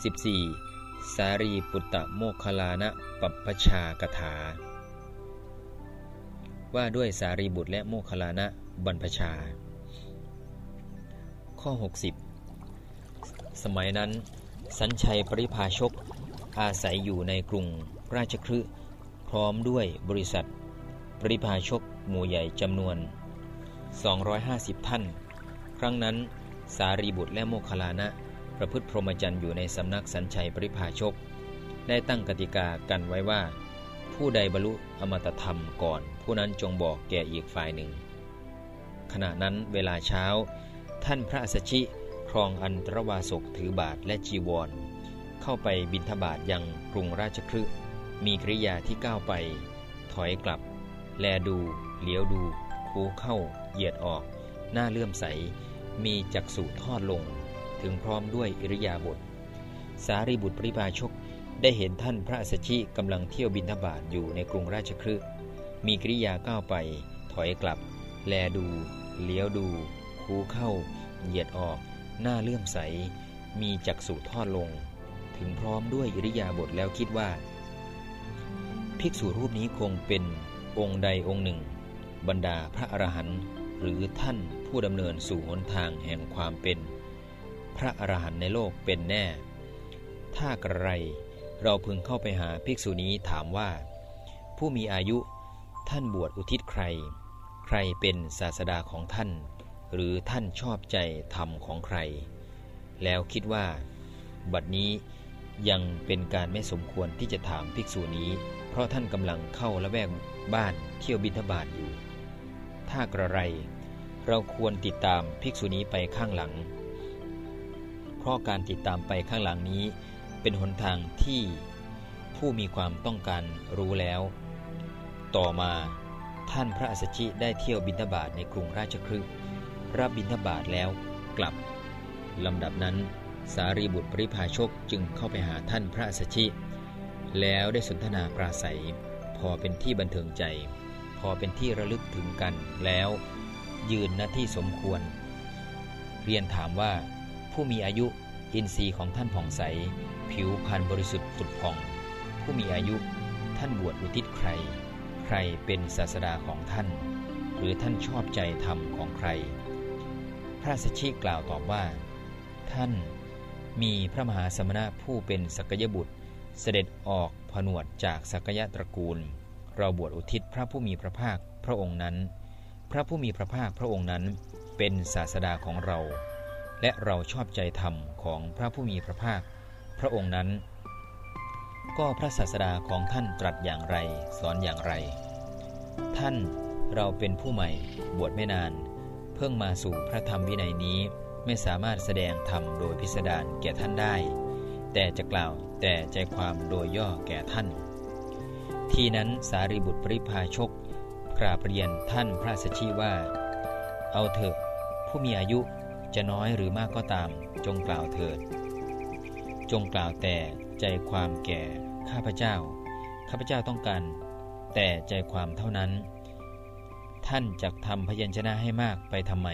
14. สารีปุตตะโมคลานะปัปปชากถา ว่าด้วยสารีบุตรและโมคลานะบรรพชา ข้อ 60 สมัยนั้น สัญชัยปริภาชกอาศัยอยู่ในกรุงราชคฤห์พร้อมด้วยบริษัท ปริภาชกหมู่ใหญ่จำนวน 250 ท่าน ครั้งนั้นสารีบุตรและโมคลานะ ประพฤติพรหมจรรย์อยู่ในสำนักสัญชัยปริภาชก ได้ตั้งกติกากันไว้ว่า ผู้ใดบรรลุอมตะธรรมก่อน ผู้นั้นจงบอกแก่อีกฝ่ายหนึ่ง ขณะนั้นเวลาเช้า ท่านพระสัชชิครองอันตรวาสกถือบาทและจีวร เข้าไปบินทบาทยังกรุงราชคฤห์มีกริยาที่ก้าวไป ถอยกลับ แลดูเหลียวดู คูเข้า เหยียดออก หน้าเลื่อมใส มีจักษุทอดลง ถึงพร้อมด้วยอิริยาบถสารีบุตรปริพาชกได้เห็นท่านพระสัชชิกำลังเที่ยวบินทบาทอยู่ในกรุงราชคฤห์มีกิริยาก้าวไป ถอยกลับ แลดู เลี้ยวดู คูเข้า เหยียดออก หน้าเลื่อมใส มีจักษุทอดลง ถึงพร้อมด้วยอิริยาบถแล้วคิดว่า ภิกษุรูปนี้คงเป็นองค์ใดองค์หนึ่ง บรรดาพระอรหันต์หรือท่านผู้ดำเนินสู่หนทางแห่งความเป็น พระอรหันต์ในโลกเป็นแน่ ถ้ากระไรเราพึงเข้าไปหาภิกษุนี้ถามว่า ผู้มีอายุท่านบวชอุทิศใคร ใครเป็นศาสดาของท่าน หรือท่านชอบใจธรรมของใคร แล้วคิดว่า บัดนี้ยังเป็นการไม่สมควรที่จะถามภิกษุนี้ เพราะท่านกำลังเข้าละแวกบ้านเที่ยวบิณฑบาตอยู่ ถ้ากระไร เราควรติดตามภิกษุนี้ไปข้างหลัง เพราะการติดตามไปข้างหลังนี้ เป็นหนทางที่ผู้มีความต้องการรู้แล้ว ต่อมาท่านพระอัสสชิได้เที่ยวบิณฑบาตในกรุงราชคฤห์รับบิณฑบาตแล้วกลับลำดับนั้น สารีบุตรปริภาชกจึงเข้าไปหาท่านพระอัสสชิ แล้วได้สนทนาปราศัย พอเป็นที่บันเทิงใจ พอเป็นที่ระลึกถึงกันแล้ว ยืนหน้าที่สมควร เรียนถามว่า ผู้มีอายุอินทรีย์ของท่านผ่องใส ผิวพรรณบริสุทธิ์ผุดผ่อง ผู้มีอายุท่านบวชอุทิศใคร ใครเป็นศาสดาของท่าน หรือท่านชอบใจธรรมของใคร พระสัชชิกล่าวตอบว่า ท่านมีพระมหาสมณะผู้เป็นสักยบุตร เสด็จออกผนวดจากสักยะตระกูล เราบวชอุทิศพระผู้มีพระภาคพระองค์นั้น พระผู้มีพระภาคพระองค์นั้นเป็นศาสดาของเรา และเราชอบใจธรรมของพระผู้มีพระภาค พระองค์นั้น ก็พระศาสดาของท่านตรัสอย่างไร สอนอย่างไร ท่านเราเป็นผู้ใหม่บวชไม่นาน เพิ่งมาสู่พระธรรมวินัยนี้ไม่สามารถแสดงธรรมโดยพิสดารแก่ท่านได้ แต่จะกล่าวแต่ใจความโดยย่อแก่ท่าน ทีนั้นสารีบุตรปริพาชกกราบเรียนท่านพระสัชชีว่า เอาเถอะผู้มีอายุ จะน้อยหรือมากก็ตาม จงกล่าวเถิด จงกล่าวแต่ใจความแก่ข้าพเจ้า ข้าพเจ้าต้องการแต่ใจความเท่านั้น ท่านจะทำพยัญชนะให้มากไปทำไม